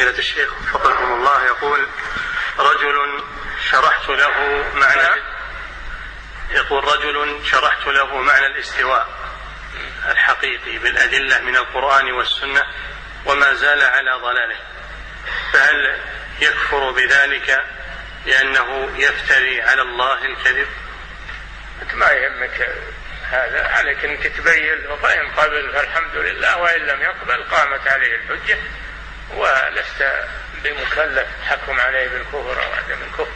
فضيلة الشيخ وفقكم الله يقول رجل شرحت له معنى. يقول رجل شرحت له معنى الاستواء الحقيقي بالأدلة من القرآن والسنة وما زال على ضلاله. فهل يكفر بذلك لأنه يفتري على الله الكذب؟ أنت ما يهمك هذا عليك انك تبين له فان قبل فالحمد لله وإن لم يقبل قامت عليه الحجة. ولست بمكلف تحكم عليه بالكفر أو عدم الكفر.